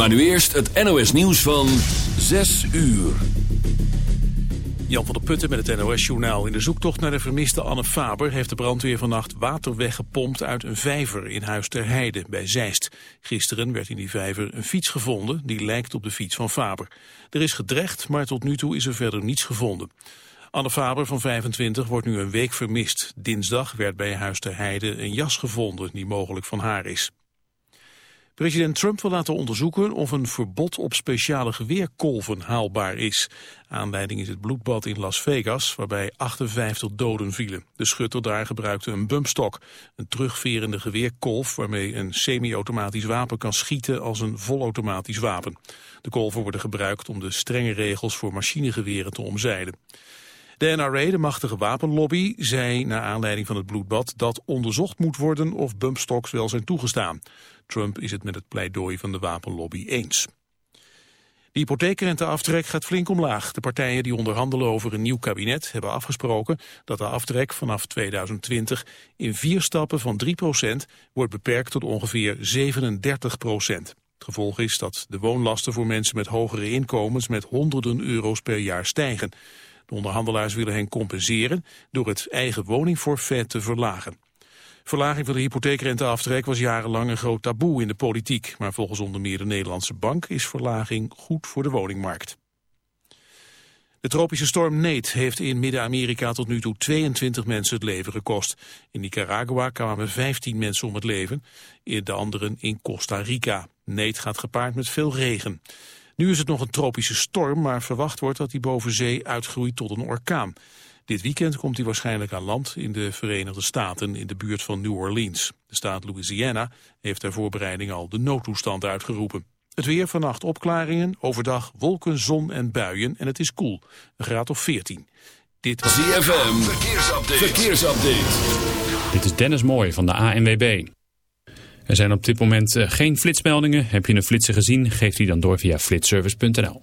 Maar nu eerst het NOS nieuws van 6 uur. Jan van der Putten met het NOS-journaal. In de zoektocht naar de vermiste Anne Faber heeft de brandweer vannacht water weggepompt uit een vijver in Huis ter Heide bij Zeist. Gisteren werd in die vijver een fiets gevonden die lijkt op de fiets van Faber. Er is gedrecht, maar tot nu toe is er verder niets gevonden. Anne Faber van 25 wordt nu een week vermist. Dinsdag werd bij Huis ter Heide een jas gevonden die mogelijk van haar is. President Trump wil laten onderzoeken of een verbod op speciale geweerkolven haalbaar is. Aanleiding is het bloedbad in Las Vegas, waarbij 58 doden vielen. De schutter daar gebruikte een bumpstok, een terugverende geweerkolf waarmee een semi-automatisch wapen kan schieten als een volautomatisch wapen. De kolven worden gebruikt om de strenge regels voor machinegeweren te omzeilen. De NRA, de machtige wapenlobby, zei na aanleiding van het bloedbad dat onderzocht moet worden of bumpstocks wel zijn toegestaan. Trump is het met het pleidooi van de wapenlobby eens. De hypotheekrenteaftrek gaat flink omlaag. De partijen die onderhandelen over een nieuw kabinet hebben afgesproken dat de aftrek vanaf 2020 in vier stappen van 3% wordt beperkt tot ongeveer 37% Het gevolg is dat de woonlasten voor mensen met hogere inkomens met honderden euro's per jaar stijgen. De onderhandelaars willen hen compenseren door het eigen woningforfait te verlagen. Verlaging van de hypotheekrenteaftrek was jarenlang een groot taboe in de politiek. Maar volgens onder meer de Nederlandse Bank is verlaging goed voor de woningmarkt. De tropische storm Nate heeft in Midden-Amerika tot nu toe 22 mensen het leven gekost. In Nicaragua kwamen 15 mensen om het leven, de anderen in Costa Rica. Nate gaat gepaard met veel regen. Nu is het nog een tropische storm, maar verwacht wordt dat die boven zee uitgroeit tot een orkaan. Dit weekend komt hij waarschijnlijk aan land in de Verenigde Staten in de buurt van New Orleans. De staat Louisiana heeft ter voorbereiding al de noodtoestand uitgeroepen. Het weer vannacht opklaringen, overdag wolken, zon en buien en het is koel. Een graad of 14. Dit was ZFM, verkeersupdate. verkeersupdate. Dit is Dennis Mooij van de ANWB. Er zijn op dit moment eh, geen flitsmeldingen. Heb je een flitser gezien, geef die dan door via flitservice.nl.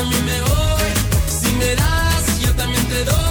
también me voy. Si me das, yo también te doy.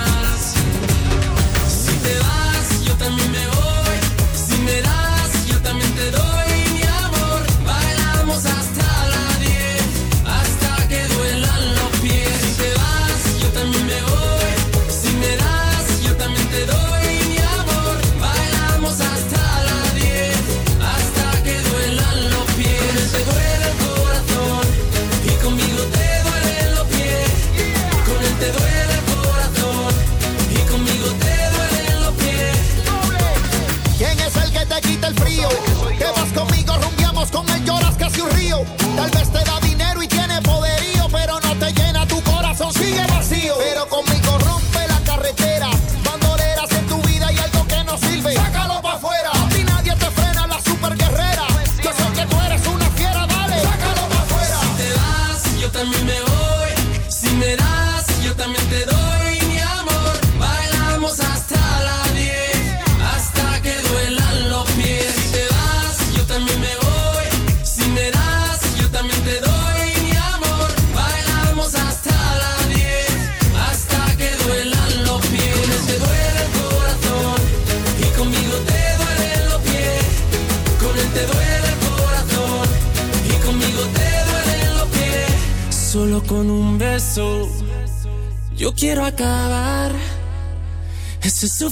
yo también me voy. Si me da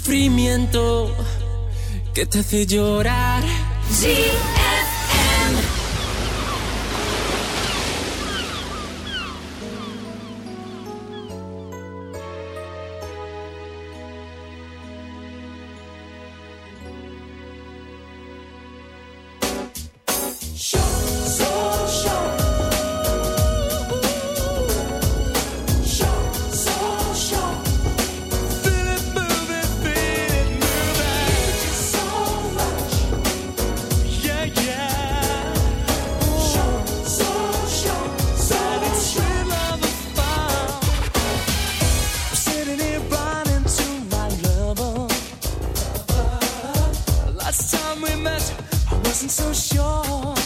sufrimiento que te hace llorar. Zandvoort. wasn't so sure.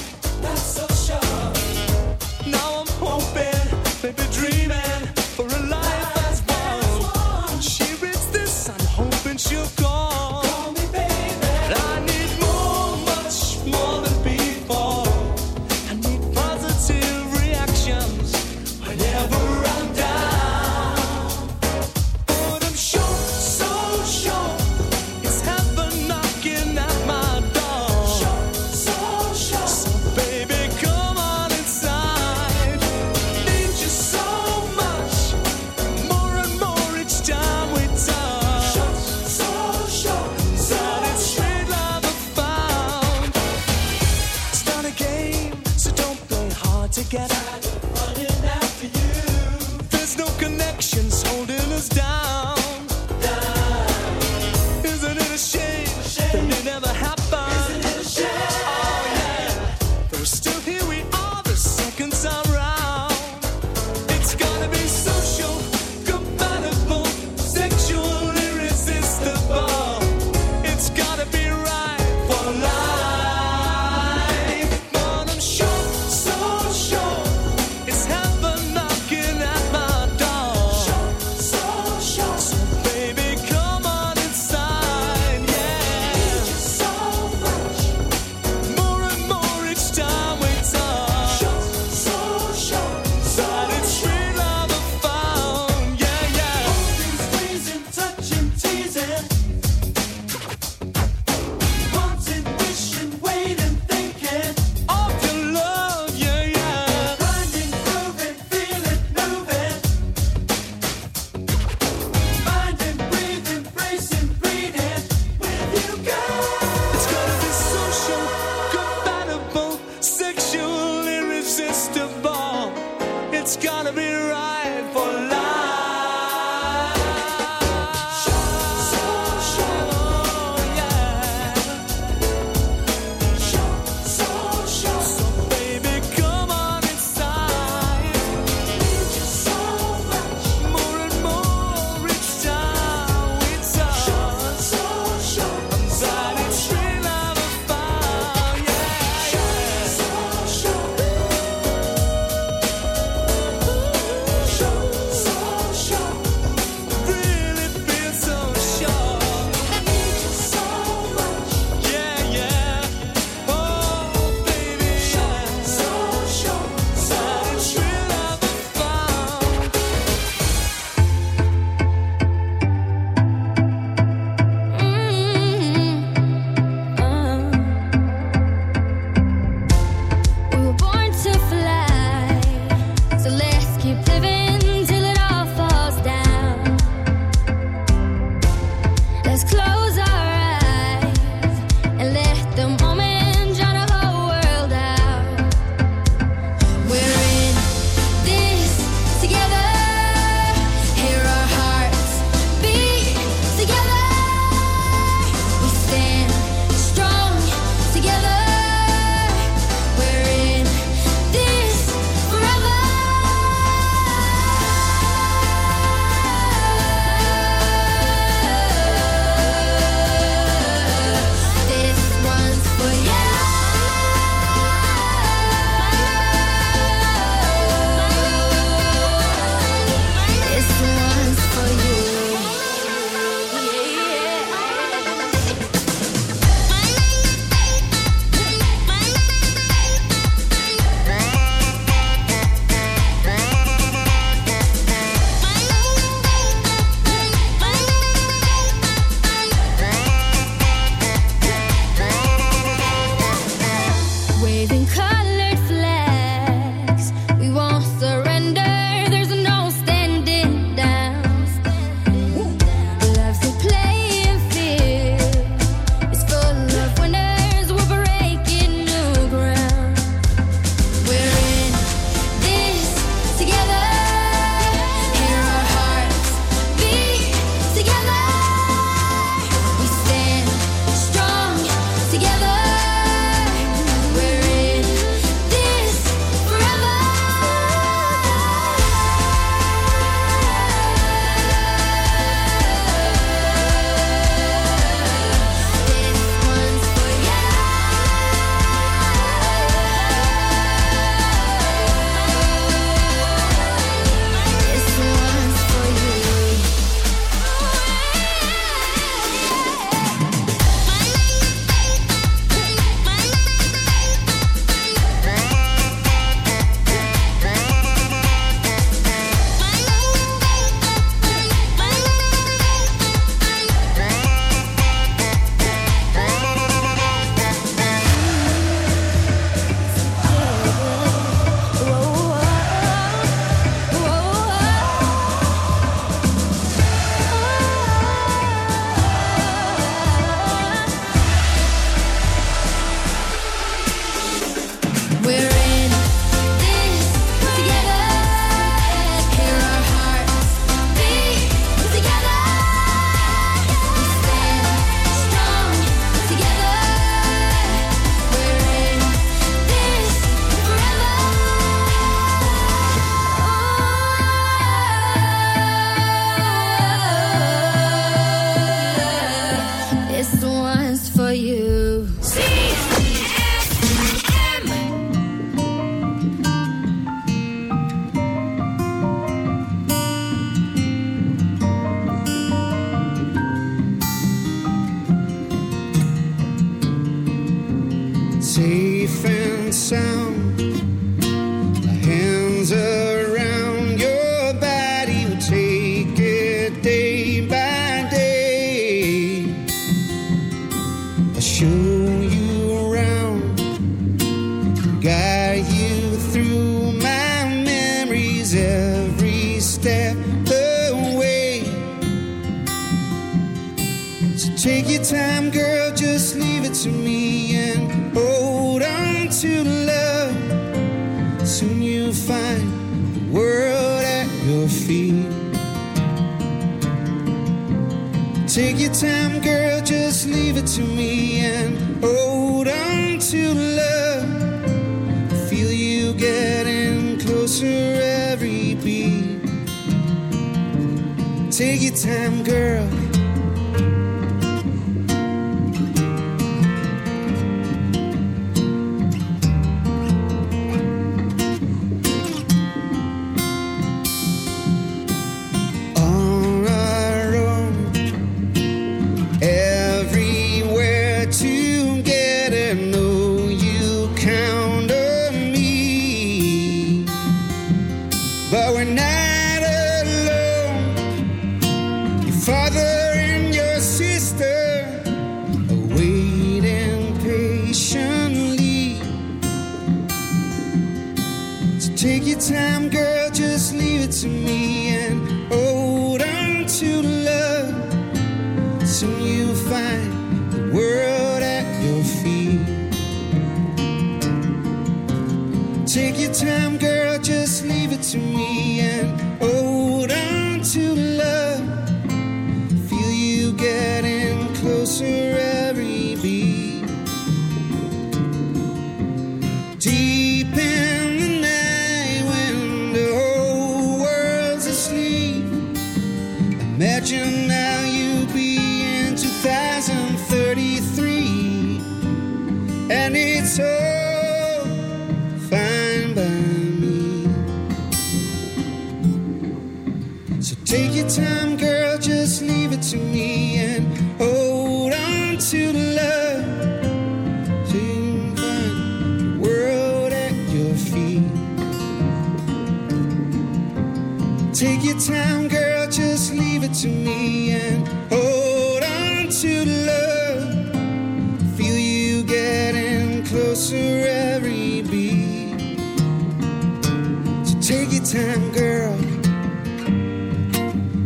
Take your time, girl.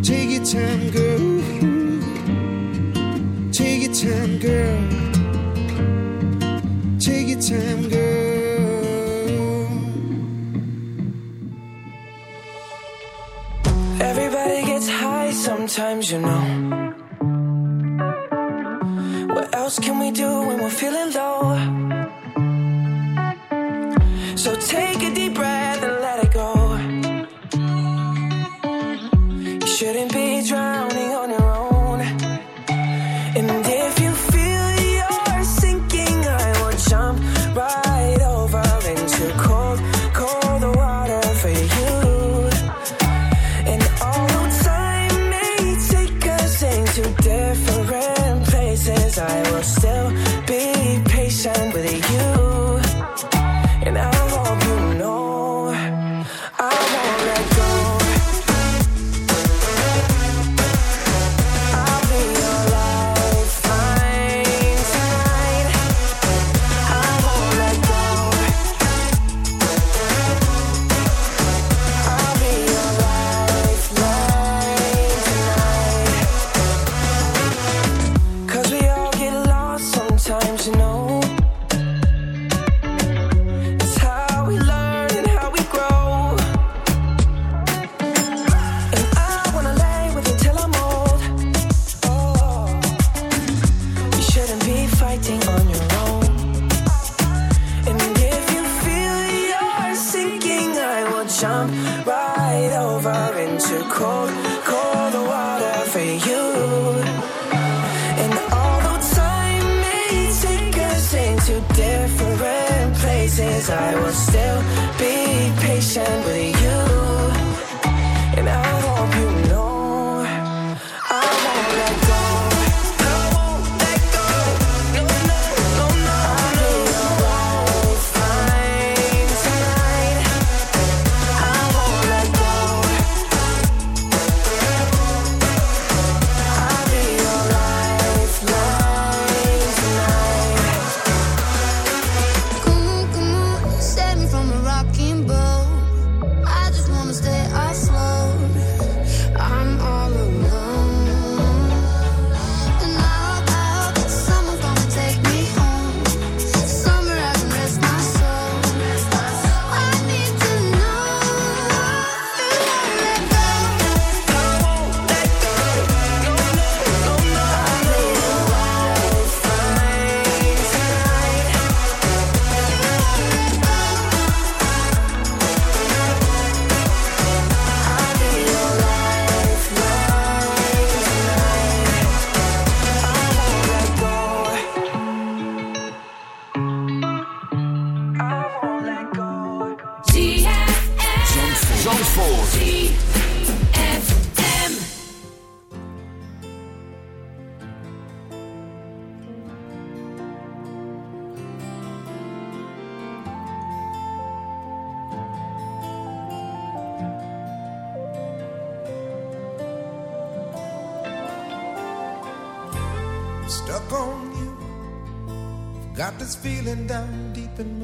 Take your time, girl. Take your time, girl. Take your time, girl. sometimes, you know.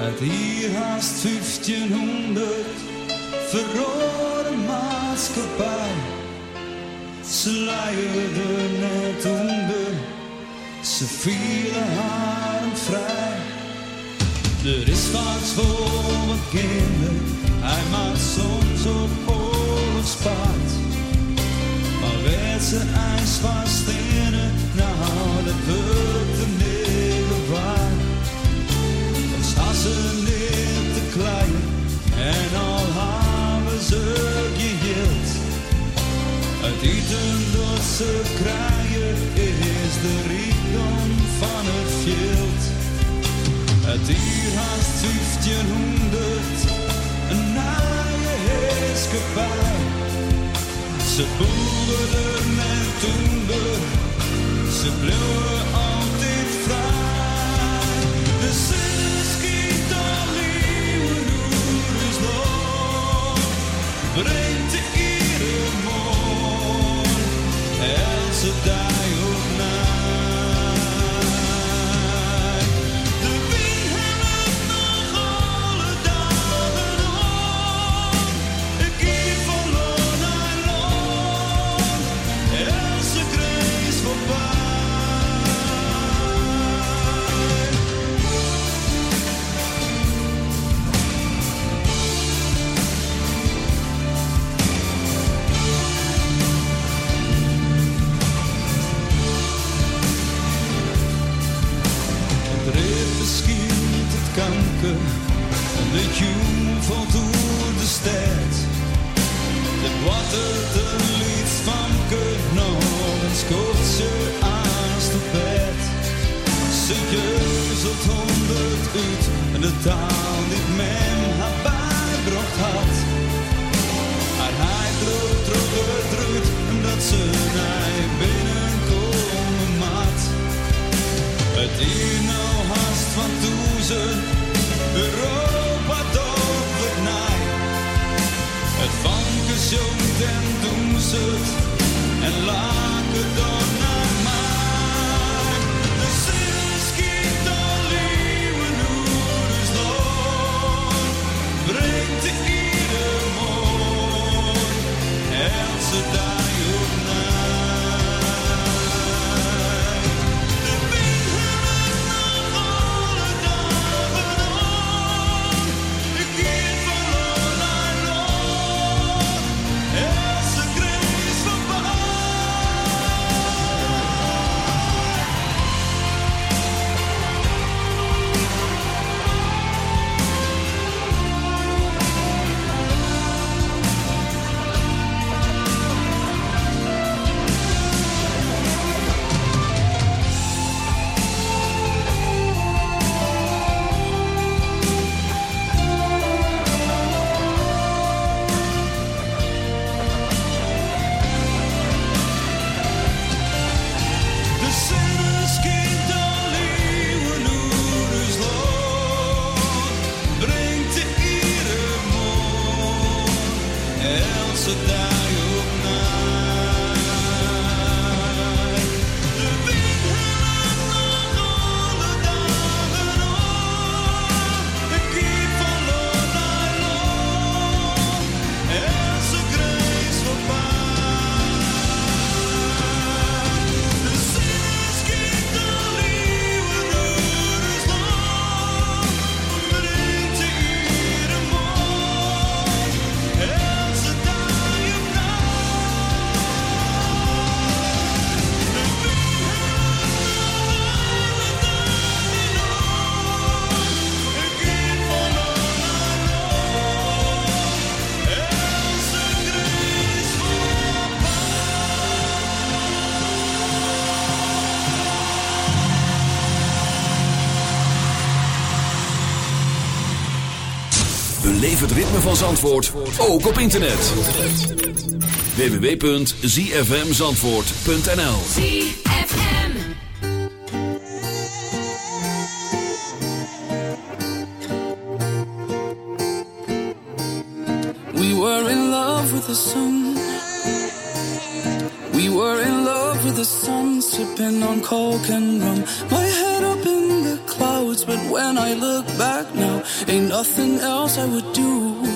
Uit hier haast 1500 verrode maatschappij. Ze net onder, ze vielen haar vrij. Er is wat voor wat kinderen, hij maakt soms op oorlogspaard. Maar werd ze ijs vast in het, nou dat wordt de negen waard. Dan staan ze niet te klein en al hebben ze geheeld. Het eten dat ze krijgen is de rijkdom van het veld. Het hier haast 1500, een naaie heerskepaar. Ze boerden en toender, ze bleven altijd vrij. De brengt van Zandvoort, ook op internet. www.zfmzandvoort.nl ZFM. We were in love with the sun. We were in love with the sun, sipping on coke and rum. My head up in the clouds, but when I look back now, ain't nothing else I would do.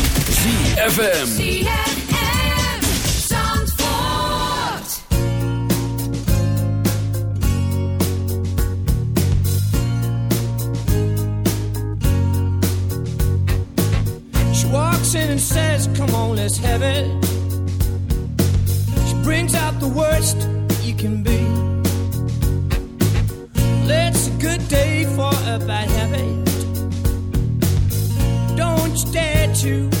FM. ZFM. She walks in and says, Come on, let's have it. She brings out the worst you can be. A good day for a bad habit. Don't you dare to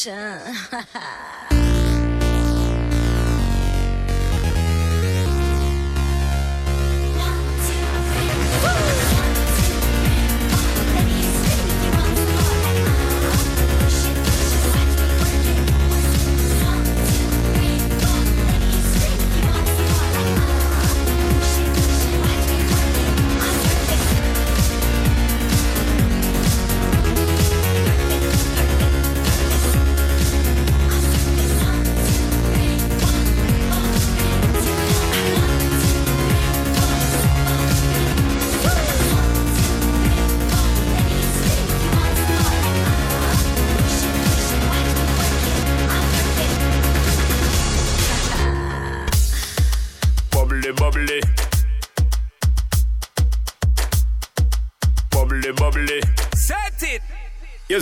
神，哈哈。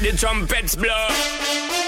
The trumpets blow.